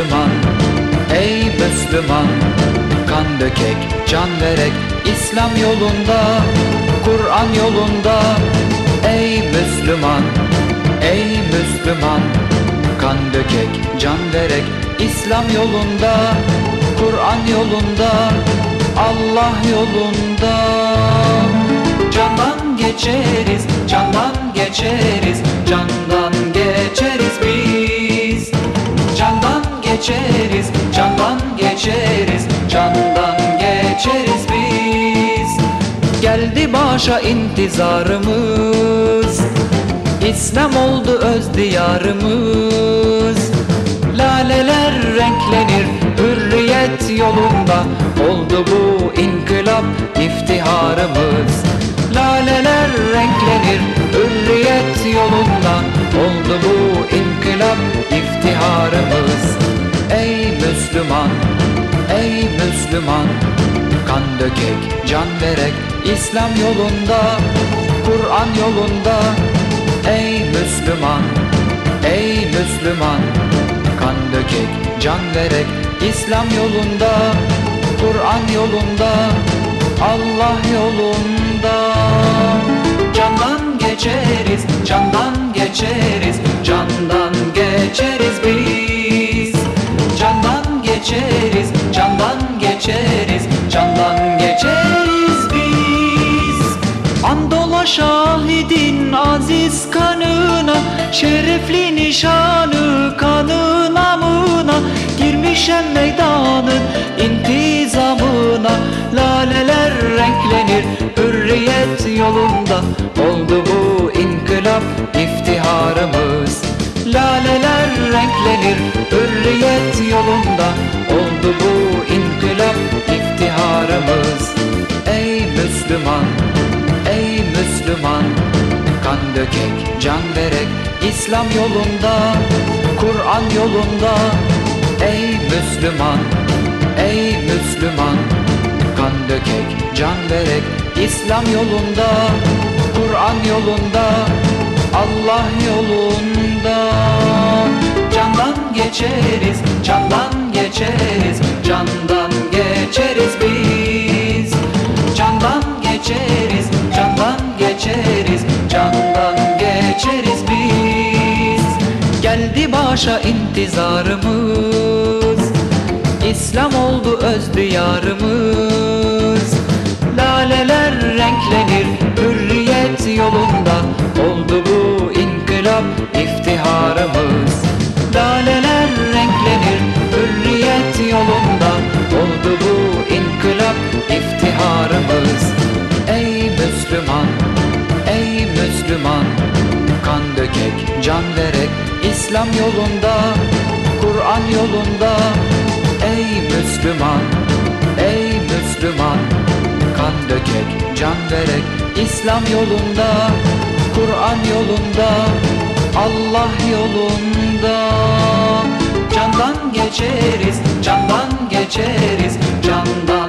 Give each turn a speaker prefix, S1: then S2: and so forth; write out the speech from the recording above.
S1: Müslüman Ey Müslüman. Kan dökek, can verek İslam yolunda Kur'an yolunda. Ey Müslüman Ey Müslüman. Kan dökek, can verek İslam yolunda Kur'an yolunda Allah yolunda. Candan geçeriz, candan geçeriz geçeriz, candan geçeriz Candan geçeriz biz. Geldi başa intizarımız İslam oldu öz diyarımız. Laleler renklenir hürriyet yolunda Oldu bu inkılap iftiharımız. Laleler renklenir hürriyet yolunda Oldu bu dökek, can verek İslam yolunda Kur'an yolunda. Ey Müslüman, ey Müslüman Kan dökek, can verek İslam yolunda Kur'an yolunda Allah yolunda şahidin aziz kanına Şerefli nişanı kanı namına Girmişem meydanın intizamına. Laleler renklenir hürriyet yolunda Oldu bu inkılap iftiharımız. Laleler renklenir hürriyet yolunda Oldu bu inkılap iftiharımız. Ey Müslüman, dökek, can verek İslam yolunda Kur'an yolunda. Ey Müslüman, ey Müslüman Kan dökek, can verek İslam yolunda Kur'an yolunda Allah yolunda. Candan geçeriz, candan geçeriz Candan geçeriz biz. Candan geçeriz, Başa intizarımız İslam oldu öz diyarımız İslam yolunda, Kur'an yolunda. Ey Müslüman, ey Müslüman Kan dökek, can verek. İslam yolunda, Kur'an yolunda Allah yolunda. Candan geçeriz, candan geçeriz, candan